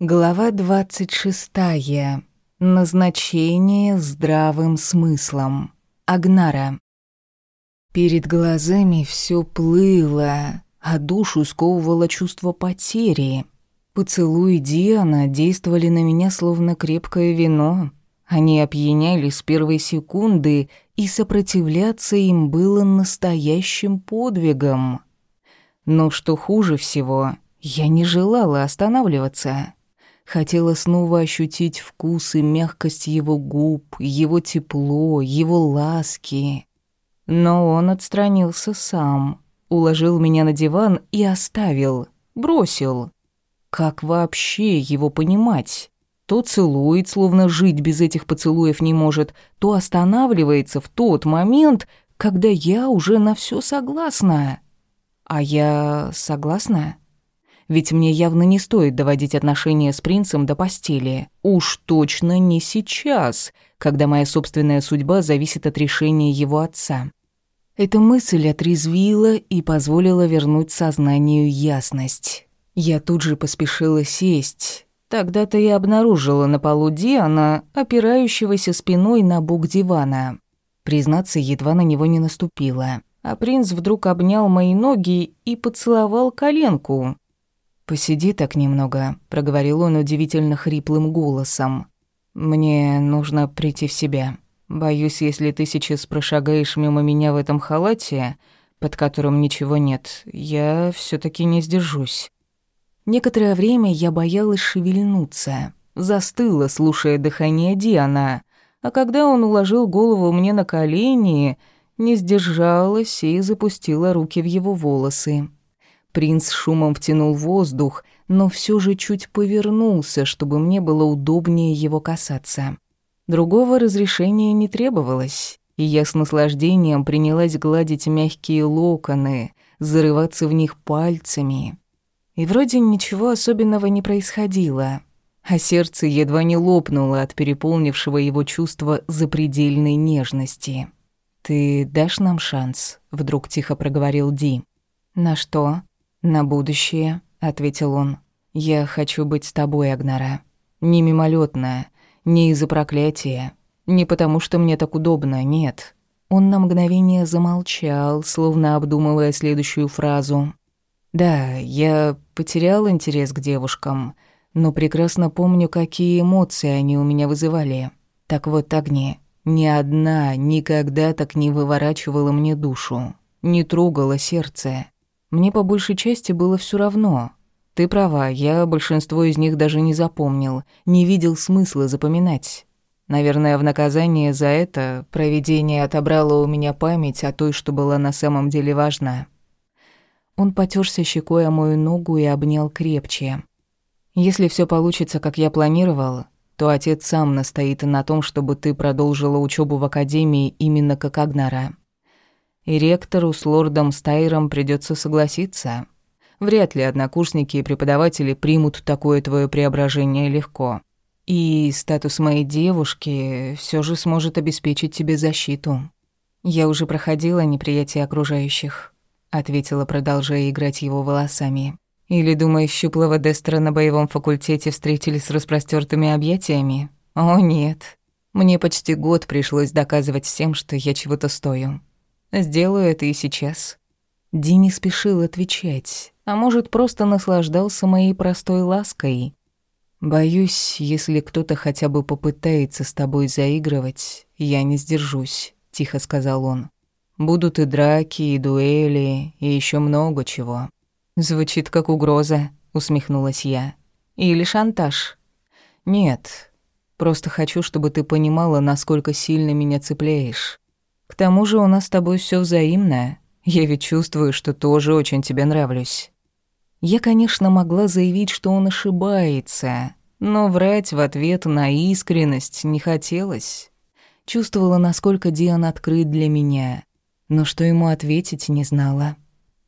Глава 26. Назначение здравым смыслом. Агнара. Перед глазами все плыло, а душу сковывало чувство потери. Поцелуи Диана действовали на меня словно крепкое вино. Они опьяняли с первой секунды, и сопротивляться им было настоящим подвигом. Но что хуже всего, я не желала останавливаться. Хотела снова ощутить вкус и мягкость его губ, его тепло, его ласки. Но он отстранился сам, уложил меня на диван и оставил, бросил. Как вообще его понимать? То целует, словно жить без этих поцелуев не может, то останавливается в тот момент, когда я уже на все согласна. А я согласна? Ведь мне явно не стоит доводить отношения с принцем до постели. Уж точно не сейчас, когда моя собственная судьба зависит от решения его отца. Эта мысль отрезвила и позволила вернуть сознанию ясность. Я тут же поспешила сесть. Тогда-то я обнаружила на полу Диана, опирающегося спиной на бок дивана. Признаться, едва на него не наступила. А принц вдруг обнял мои ноги и поцеловал коленку. «Посиди так немного», — проговорил он удивительно хриплым голосом. «Мне нужно прийти в себя. Боюсь, если ты сейчас прошагаешь мимо меня в этом халате, под которым ничего нет, я все таки не сдержусь». Некоторое время я боялась шевельнуться, застыла, слушая дыхание Диана, а когда он уложил голову мне на колени, не сдержалась и запустила руки в его волосы. Принц шумом втянул воздух, но все же чуть повернулся, чтобы мне было удобнее его касаться. Другого разрешения не требовалось, и я с наслаждением принялась гладить мягкие локоны, зарываться в них пальцами. И вроде ничего особенного не происходило, а сердце едва не лопнуло от переполнившего его чувства запредельной нежности. «Ты дашь нам шанс?» — вдруг тихо проговорил Ди. «На что?» «На будущее», — ответил он. «Я хочу быть с тобой, Агнара. Не мимолетно, не из-за проклятия, не потому что мне так удобно, нет». Он на мгновение замолчал, словно обдумывая следующую фразу. «Да, я потерял интерес к девушкам, но прекрасно помню, какие эмоции они у меня вызывали. Так вот, Агни, ни одна никогда так не выворачивала мне душу, не трогала сердце. Мне по большей части было все равно. Ты права, я большинство из них даже не запомнил, не видел смысла запоминать. Наверное, в наказание за это провидение отобрало у меня память о той, что была на самом деле важна. Он потёрся щекой о мою ногу и обнял крепче. Если все получится, как я планировал, то отец сам настоит на том, чтобы ты продолжила учебу в академии именно как Агнара и ректору с лордом Стайром придется согласиться. Вряд ли однокурсники и преподаватели примут такое твое преображение легко. И статус моей девушки все же сможет обеспечить тебе защиту. Я уже проходила неприятие окружающих, ответила, продолжая играть его волосами. Или, думаешь, щуплого Дестера на боевом факультете встретили с распростертыми объятиями? О, нет. Мне почти год пришлось доказывать всем, что я чего-то стою. Сделаю это и сейчас». Ди не спешил отвечать, а может, просто наслаждался моей простой лаской. «Боюсь, если кто-то хотя бы попытается с тобой заигрывать, я не сдержусь», — тихо сказал он. «Будут и драки, и дуэли, и еще много чего». «Звучит как угроза», — усмехнулась я. «Или шантаж». «Нет, просто хочу, чтобы ты понимала, насколько сильно меня цепляешь. К тому же у нас с тобой все взаимное. Я ведь чувствую, что тоже очень тебе нравлюсь». Я, конечно, могла заявить, что он ошибается, но врать в ответ на искренность не хотелось. Чувствовала, насколько Диан открыт для меня, но что ему ответить не знала.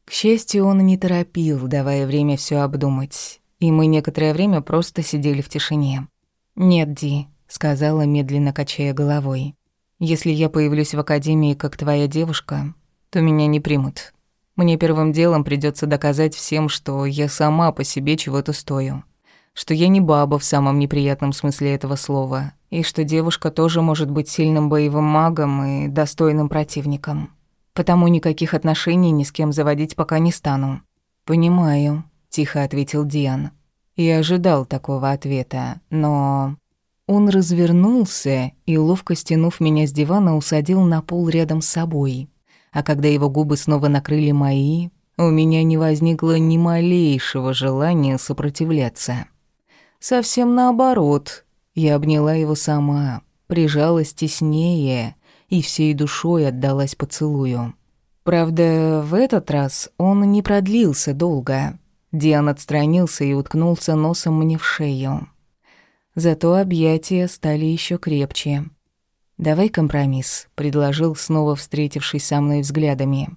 К счастью, он не торопил, давая время все обдумать, и мы некоторое время просто сидели в тишине. «Нет, Ди», — сказала, медленно качая головой. Если я появлюсь в академии как твоя девушка, то меня не примут. Мне первым делом придется доказать всем, что я сама по себе чего-то стою. что я не баба в самом неприятном смысле этого слова, и что девушка тоже может быть сильным боевым магом и достойным противником. Потому никаких отношений ни с кем заводить пока не стану. «Понимаю», — тихо ответил Диан. Я ожидал такого ответа, но... Он развернулся и, ловко стянув меня с дивана, усадил на пол рядом с собой. А когда его губы снова накрыли мои, у меня не возникло ни малейшего желания сопротивляться. Совсем наоборот. Я обняла его сама, прижалась теснее и всей душой отдалась поцелую. Правда, в этот раз он не продлился долго. Диан отстранился и уткнулся носом мне в шею. Зато объятия стали еще крепче. «Давай компромисс», — предложил, снова встретившись со мной взглядами.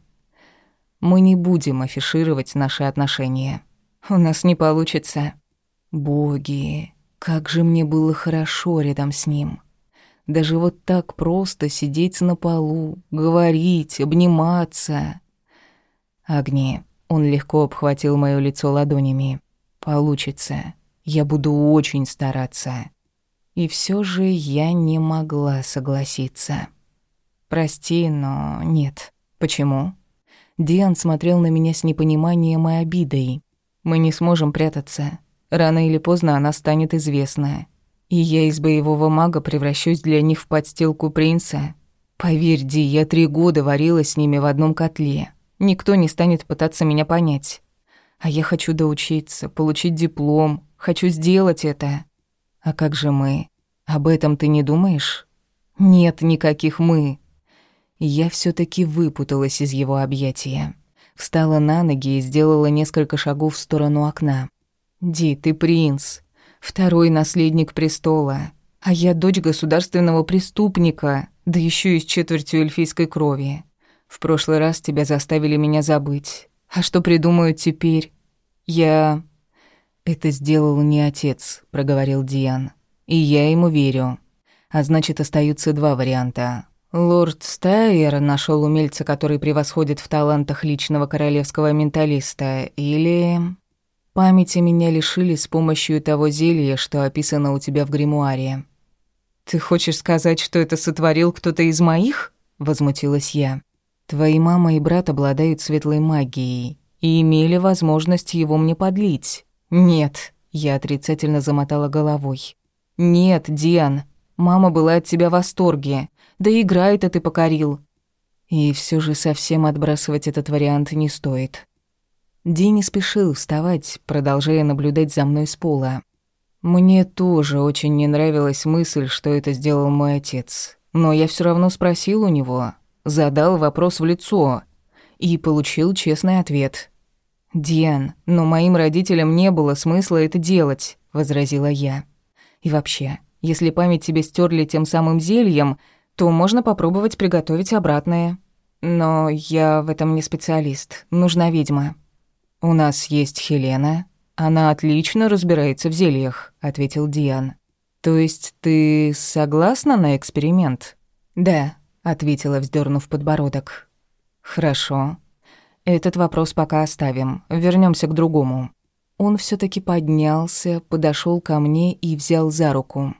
«Мы не будем афишировать наши отношения. У нас не получится». «Боги, как же мне было хорошо рядом с ним. Даже вот так просто сидеть на полу, говорить, обниматься». «Агни, он легко обхватил моё лицо ладонями. «Получится. Я буду очень стараться». И всё же я не могла согласиться. «Прости, но нет. Почему?» Диан смотрел на меня с непониманием и обидой. «Мы не сможем прятаться. Рано или поздно она станет известна. И я из боевого мага превращусь для них в подстилку принца. Поверь, Ди, я три года варила с ними в одном котле. Никто не станет пытаться меня понять. А я хочу доучиться, получить диплом, хочу сделать это. А как же мы? Об этом ты не думаешь? Нет никаких «мы». Я все таки выпуталась из его объятия. Встала на ноги и сделала несколько шагов в сторону окна. «Ди, ты принц. Второй наследник престола. А я дочь государственного преступника, да еще и с четвертью эльфийской крови. В прошлый раз тебя заставили меня забыть. А что придумают теперь? Я... Это сделал не отец, проговорил Диан. И я ему верю. А значит, остаются два варианта. Лорд Стайер нашел умельца, который превосходит в талантах личного королевского менталиста, или... Памяти меня лишили с помощью того зелья, что описано у тебя в гримуаре. «Ты хочешь сказать, что это сотворил кто-то из моих?» — возмутилась я. Твои мама и брат обладают светлой магией и имели возможность его мне подлить. Нет, я отрицательно замотала головой. Нет, Диан, мама была от тебя в восторге. Да играет, а ты покорил. И все же совсем отбрасывать этот вариант не стоит. Ди не спешил вставать, продолжая наблюдать за мной с пола. Мне тоже очень не нравилась мысль, что это сделал мой отец. Но я все равно спросил у него, задал вопрос в лицо и получил честный ответ. «Диан, но моим родителям не было смысла это делать», — возразила я. «И вообще, если память тебе стерли тем самым зельем, то можно попробовать приготовить обратное. Но я в этом не специалист, нужна ведьма». «У нас есть Хелена. Она отлично разбирается в зельях», — ответил Диан. «То есть ты согласна на эксперимент?» «Да», ответила, вздернув подбородок. Хорошо. Этот вопрос пока оставим. Вернемся к другому. Он все таки поднялся, подошел ко мне и взял за руку.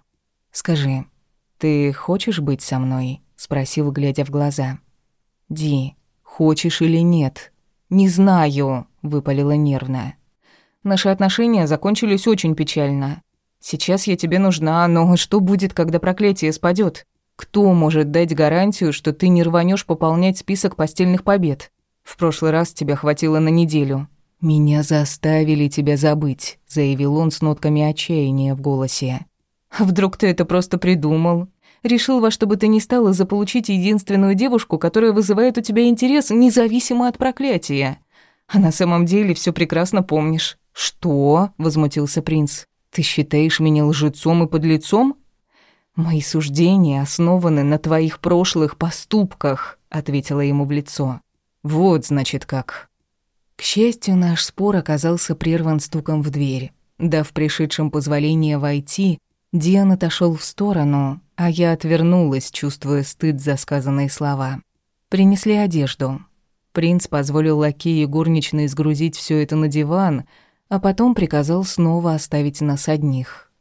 Скажи, ты хочешь быть со мной? спросил, глядя в глаза. Ди, хочешь или нет? Не знаю, выпалила нервно. Наши отношения закончились очень печально. Сейчас я тебе нужна, но что будет, когда проклятие спадет? Кто может дать гарантию, что ты не рванешь пополнять список постельных побед? В прошлый раз тебя хватило на неделю. Меня заставили тебя забыть, заявил он с нотками отчаяния в голосе. А вдруг ты это просто придумал? Решил во что бы ты ни стало заполучить единственную девушку, которая вызывает у тебя интерес, независимо от проклятия. А на самом деле все прекрасно помнишь. Что? возмутился принц. Ты считаешь меня лжецом и подлецом? «Мои суждения основаны на твоих прошлых поступках», — ответила ему в лицо. «Вот, значит, как». К счастью, наш спор оказался прерван стуком в дверь. Дав пришедшим позволение войти, Диан отошел в сторону, а я отвернулась, чувствуя стыд за сказанные слова. Принесли одежду. Принц позволил лакею горничной сгрузить все это на диван, а потом приказал снова оставить нас одних.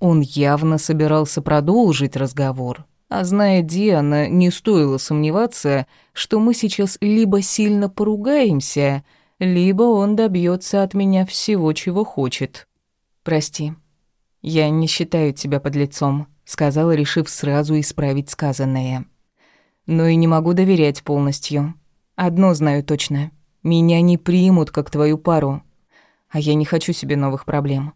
Он явно собирался продолжить разговор, а зная Диана, не стоило сомневаться, что мы сейчас либо сильно поругаемся, либо он добьется от меня всего, чего хочет. «Прости, я не считаю тебя подлецом», — сказала, решив сразу исправить сказанное. «Но и не могу доверять полностью. Одно знаю точно. Меня не примут как твою пару, а я не хочу себе новых проблем».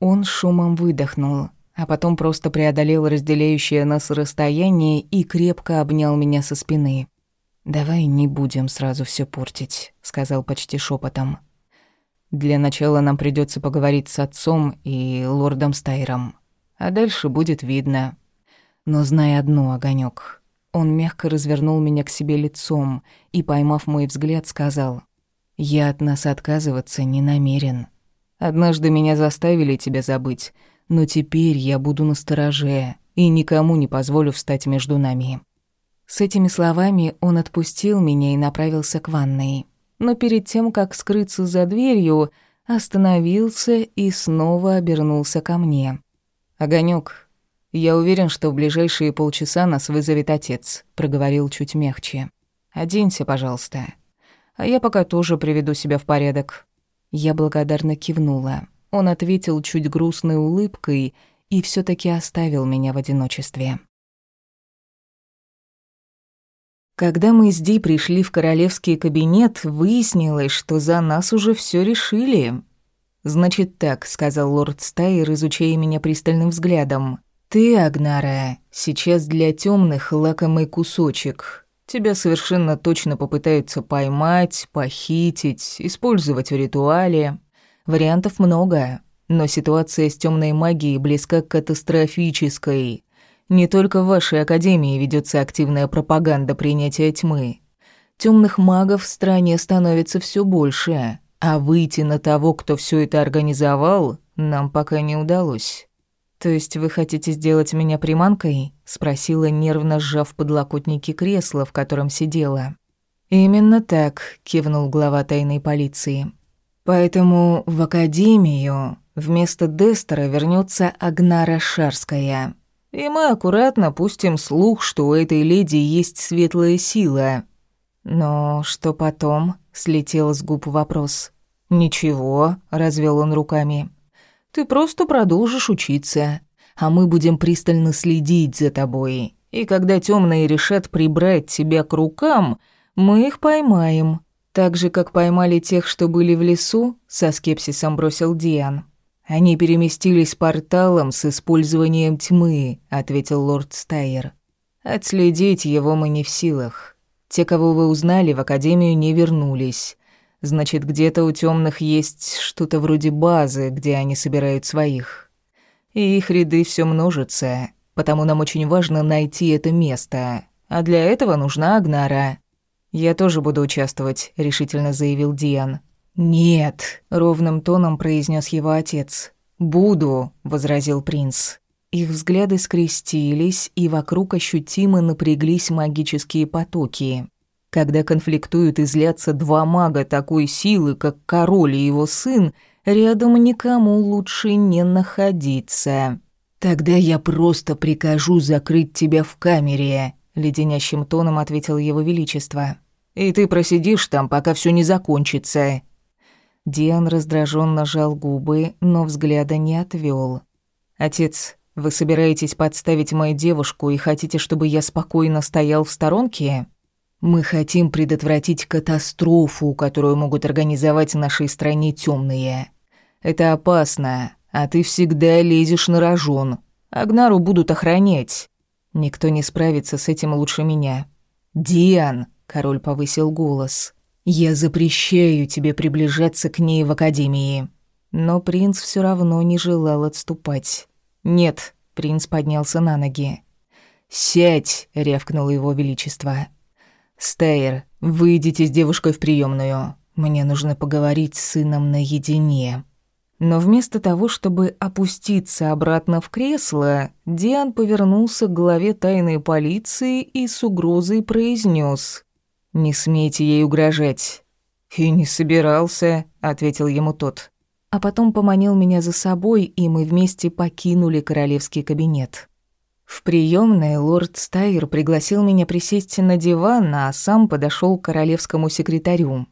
Он шумом выдохнул, а потом просто преодолел разделяющее нас расстояние и крепко обнял меня со спины. «Давай не будем сразу все портить», — сказал почти шепотом. «Для начала нам придется поговорить с отцом и лордом Стайром, а дальше будет видно. Но знай одно, огонек. Он мягко развернул меня к себе лицом и, поймав мой взгляд, сказал, «Я от нас отказываться не намерен». Однажды меня заставили тебя забыть, но теперь я буду настороже и никому не позволю встать между нами». С этими словами он отпустил меня и направился к ванной. Но перед тем, как скрыться за дверью, остановился и снова обернулся ко мне. «Огонёк, я уверен, что в ближайшие полчаса нас вызовет отец», — проговорил чуть мягче. «Оденься, пожалуйста. А я пока тоже приведу себя в порядок». Я благодарно кивнула. Он ответил чуть грустной улыбкой и все таки оставил меня в одиночестве. Когда мы с Ди пришли в королевский кабинет, выяснилось, что за нас уже все решили. «Значит так», — сказал лорд Стайер, изучая меня пристальным взглядом. «Ты, Агнара, сейчас для темных лакомый кусочек. Тебя совершенно точно попытаются поймать, похитить, использовать в ритуале. Вариантов много, но ситуация с темной магией близка к катастрофической. Не только в вашей академии ведется активная пропаганда принятия тьмы. Темных магов в стране становится все больше, а выйти на того, кто все это организовал, нам пока не удалось. «То есть вы хотите сделать меня приманкой?» — спросила, нервно сжав подлокотники кресла, в котором сидела. «Именно так», — кивнул глава тайной полиции. «Поэтому в академию вместо Дестера вернется Агнара Шарская. И мы аккуратно пустим слух, что у этой леди есть светлая сила». «Но что потом?» — слетел с губ вопрос. «Ничего», — развел он руками. Ты просто продолжишь учиться, а мы будем пристально следить за тобой. И когда темные решат прибрать тебя к рукам, мы их поймаем. Так же, как поймали тех, что были в лесу, со скепсисом бросил Диан. Они переместились порталом с использованием тьмы, ответил лорд Стайер. Отследить его мы не в силах. Те, кого вы узнали, в академию не вернулись. Значит, где-то у темных есть что-то вроде базы, где они собирают своих. И их ряды все множатся, потому нам очень важно найти это место. А для этого нужна Агнара. Я тоже буду участвовать, решительно заявил Диан. Нет, ровным тоном произнес его отец. Буду, возразил принц. Их взгляды скрестились, и вокруг ощутимо напряглись магические потоки. Когда конфликтуют и злятся два мага такой силы, как король и его сын, рядом никому лучше не находиться. «Тогда я просто прикажу закрыть тебя в камере», — леденящим тоном ответил его величество. «И ты просидишь там, пока все не закончится». Диан раздраженно жал губы, но взгляда не отвел. «Отец, вы собираетесь подставить мою девушку и хотите, чтобы я спокойно стоял в сторонке?» Мы хотим предотвратить катастрофу, которую могут организовать в нашей стране темные. Это опасно, а ты всегда лезешь на рожон. Агнару будут охранять. Никто не справится с этим лучше меня. Диан, король повысил голос. Я запрещаю тебе приближаться к ней в академии. Но принц все равно не желал отступать. Нет, принц поднялся на ноги. Сядь, рявкнуло его величество. «Стейр, выйдите с девушкой в приемную. Мне нужно поговорить с сыном наедине». Но вместо того, чтобы опуститься обратно в кресло, Диан повернулся к главе тайной полиции и с угрозой произнес: «Не смейте ей угрожать». «И не собирался», — ответил ему тот. а потом поманил меня за собой, и мы вместе покинули королевский кабинет. В приемной лорд Стайр пригласил меня присесть на диван, а сам подошел к королевскому секретарю.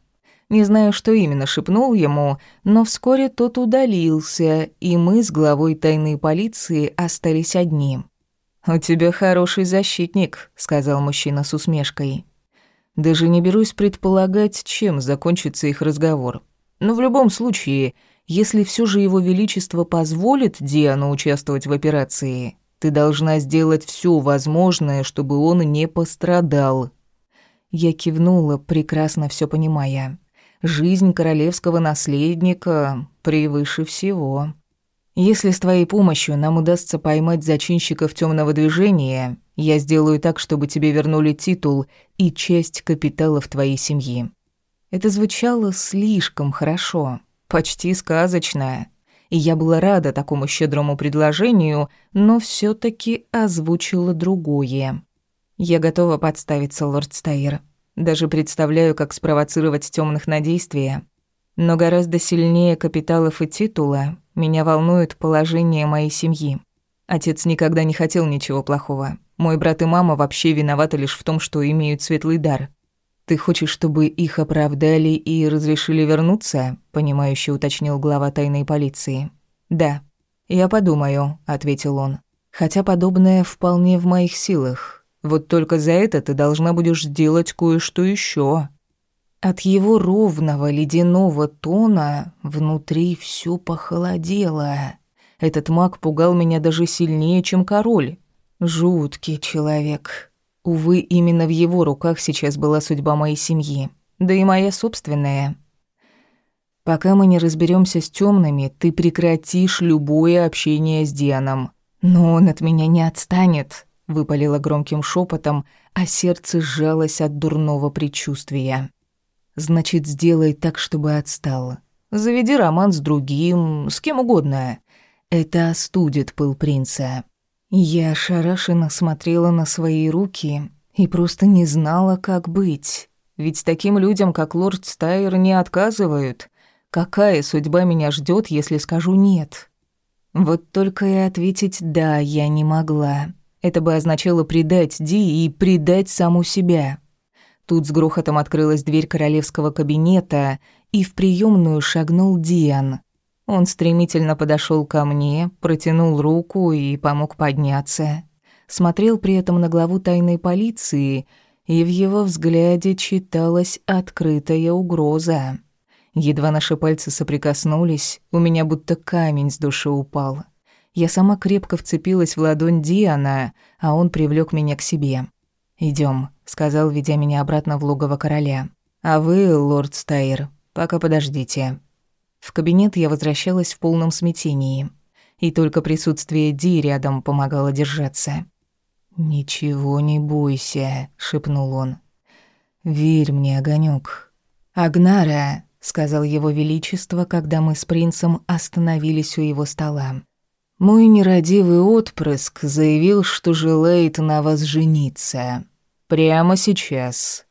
Не знаю, что именно шепнул ему, но вскоре тот удалился, и мы с главой тайной полиции остались одни. «У тебя хороший защитник», — сказал мужчина с усмешкой. «Даже не берусь предполагать, чем закончится их разговор. Но в любом случае, если все же его величество позволит Диану участвовать в операции, ты должна сделать все возможное, чтобы он не пострадал. Я кивнула, прекрасно все понимая. Жизнь королевского наследника превыше всего. Если с твоей помощью нам удастся поймать зачинщиков темного движения, я сделаю так, чтобы тебе вернули титул и часть капиталов твоей семьи. Это звучало слишком хорошо почти сказочная. И я была рада такому щедрому предложению, но все таки озвучила другое. Я готова подставиться, лорд Стайер. Даже представляю, как спровоцировать темных на действия. Но гораздо сильнее капиталов и титула меня волнует положение моей семьи. Отец никогда не хотел ничего плохого. Мой брат и мама вообще виноваты лишь в том, что имеют светлый дар. «Ты хочешь, чтобы их оправдали и разрешили вернуться?» — понимающе уточнил глава тайной полиции. «Да». «Я подумаю», — ответил он. «Хотя подобное вполне в моих силах. Вот только за это ты должна будешь сделать кое-что еще. От его ровного ледяного тона внутри все похолодело. Этот маг пугал меня даже сильнее, чем король. Жуткий человек. Увы, именно в его руках сейчас была судьба моей семьи, да и моя собственная. Пока мы не разберемся с темными, ты прекратишь любое общение с Дианом. Но он от меня не отстанет, выпалила громким шепотом, а сердце сжалось от дурного предчувствия. Значит, сделай так, чтобы отстал. Заведи роман с другим, с кем угодно. Это остудит пыл принца. Я ошарашенно смотрела на свои руки и просто не знала, как быть. Ведь таким людям, как лорд Стайер, не отказывают. Какая судьба меня ждет, если скажу «нет»? Вот только и ответить «да» я не могла. Это бы означало предать Ди и предать саму себя. Тут с грохотом открылась дверь королевского кабинета, и в приемную шагнул Диан. Он стремительно подошел ко мне, протянул руку и помог подняться. Смотрел при этом на главу тайной полиции, и в его взгляде читалась открытая угроза. Едва наши пальцы соприкоснулись, у меня будто камень с души упал. Я сама крепко вцепилась в ладонь Диана, а он привлёк меня к себе. «Идём», — сказал, ведя меня обратно в логово короля. «А вы, лорд Стайр, пока подождите. В кабинет я возвращалась в полном смятении, и только присутствие Ди рядом помогало держаться. «Ничего не бойся», — шепнул он. «Верь мне, огонек. «Агнара», — сказал его величество, когда мы с принцем остановились у его стола. «Мой нерадивый отпрыск заявил, что желает на вас жениться. Прямо сейчас.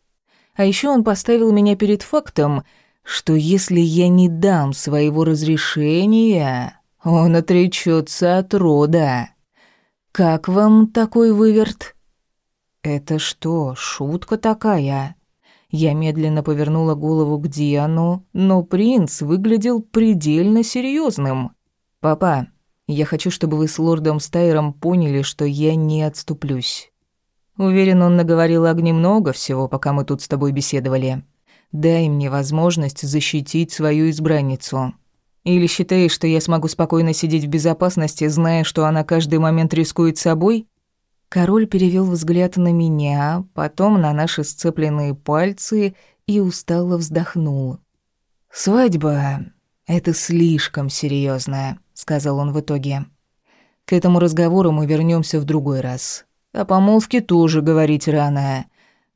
А еще он поставил меня перед фактом, что если я не дам своего разрешения, он отречется от рода. Как вам такой выверт? Это что, шутка такая? Я медленно повернула голову к Диану, но принц выглядел предельно серьезным. Папа, я хочу, чтобы вы с лордом Стайром поняли, что я не отступлюсь. Уверен, он наговорил огне много всего, пока мы тут с тобой беседовали. Дай мне возможность защитить свою избранницу. Или считаешь, что я смогу спокойно сидеть в безопасности, зная, что она каждый момент рискует собой? Король перевел взгляд на меня, потом на наши сцепленные пальцы и устало вздохнул. Свадьба это слишком серьезно, сказал он в итоге. К этому разговору мы вернемся в другой раз. О помолвке тоже говорить рано.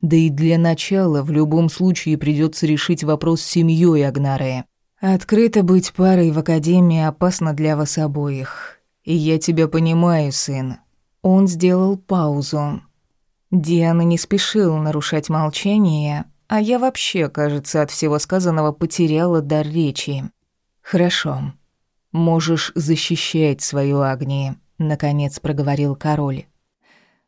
Да и для начала в любом случае придется решить вопрос с семьей Агнары. Открыто быть парой в академии опасно для вас обоих. И я тебя понимаю, сын. Он сделал паузу. Диана не спешил нарушать молчание, а я вообще, кажется, от всего сказанного потеряла дар речи. Хорошо. Можешь защищать свою Агни, наконец проговорил король.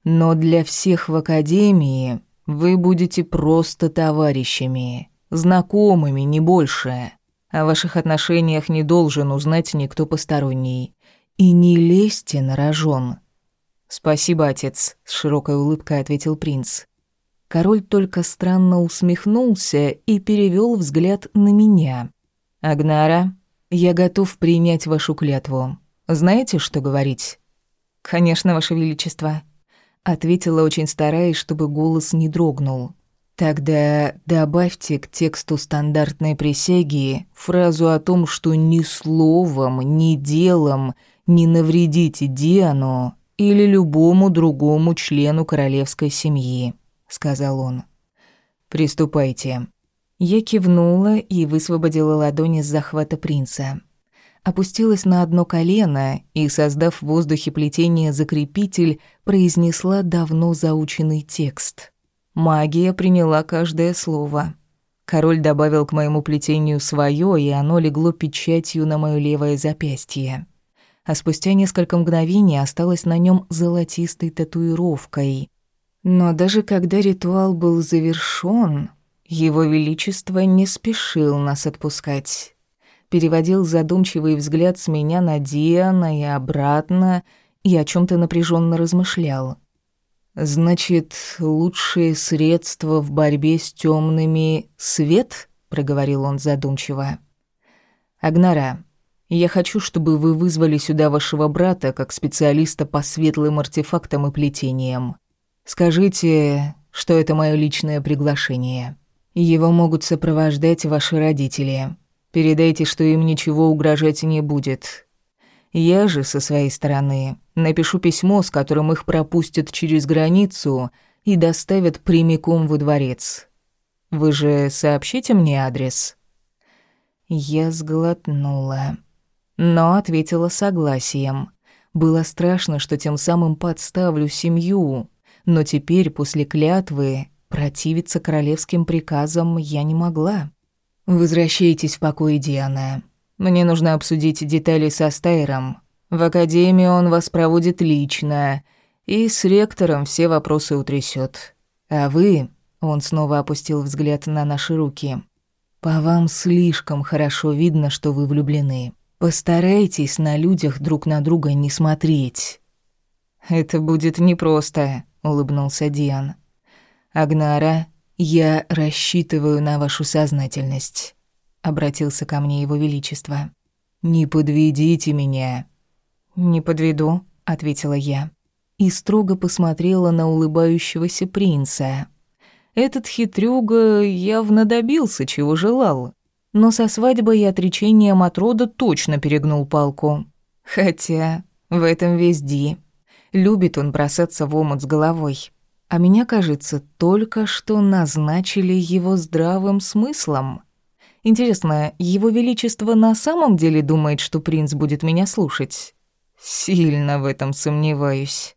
Но для всех в академии вы будете просто товарищами, знакомыми, не больше. О ваших отношениях не должен узнать никто посторонний. И не лезьте на рожон. Спасибо, отец, с широкой улыбкой ответил принц. Король только странно усмехнулся и перевел взгляд на меня. Агнара, я готов принять вашу клятву. Знаете, что говорить? Конечно, ваше величество, ответила очень стараясь, чтобы голос не дрогнул. Тогда добавьте к тексту стандартной присяги фразу о том, что ни словом, ни делом не навредите Диану или любому другому члену королевской семьи, сказал он. Приступайте. Я кивнула и высвободила ладони с захвата принца. Опустилась на одно колено и, создав в воздухе плетение закрепитель, произнесла давно заученный текст. Магия приняла каждое слово. Король добавил к моему плетению свое, и оно легло печатью на моё левое запястье. А спустя несколько мгновений осталось на нем золотистой татуировкой. Но даже когда ритуал был завершён, его величество не спешил нас отпускать. Переводил задумчивый взгляд с меня на Диана и обратно, и о чём-то напряжённо размышлял. «Значит, лучшее средство в борьбе с темными — свет?» — проговорил он задумчиво. «Агнара, я хочу, чтобы вы вызвали сюда вашего брата как специалиста по светлым артефактам и плетениям. Скажите, что это мое личное приглашение. Его могут сопровождать ваши родители. Передайте, что им ничего угрожать не будет. Я же, со своей стороны, напишу письмо, с которым их пропустят через границу и доставят прямиком во дворец. Вы же сообщите мне адрес?» Я сглотнула, но ответила согласием. Было страшно, что тем самым подставлю семью, но теперь, после клятвы, противиться королевским приказам я не могла. «Возвращайтесь в покой, Диана. Мне нужно обсудить детали со Стайром. В академии он вас проводит лично, и с ректором все вопросы утрясёт. А вы...» Он снова опустил взгляд на наши руки. «По вам слишком хорошо видно, что вы влюблены. Постарайтесь на людях друг на друга не смотреть». «Это будет непросто», — улыбнулся Диан. «Агнара, я рассчитываю на вашу сознательность обратился ко мне его величество. Не подведите меня. Не подведу, ответила я и строго посмотрела на улыбающегося принца. Этот хитрюга явно добился, чего желал. Но со свадьбой и отречением от рода точно перегнул палку. Хотя в этом весь Ди. Любит он бросаться в омут с головой. А меня, кажется, только что назначили его здравым смыслом. Интересно, его величество на самом деле думает, что принц будет меня слушать? Сильно в этом сомневаюсь.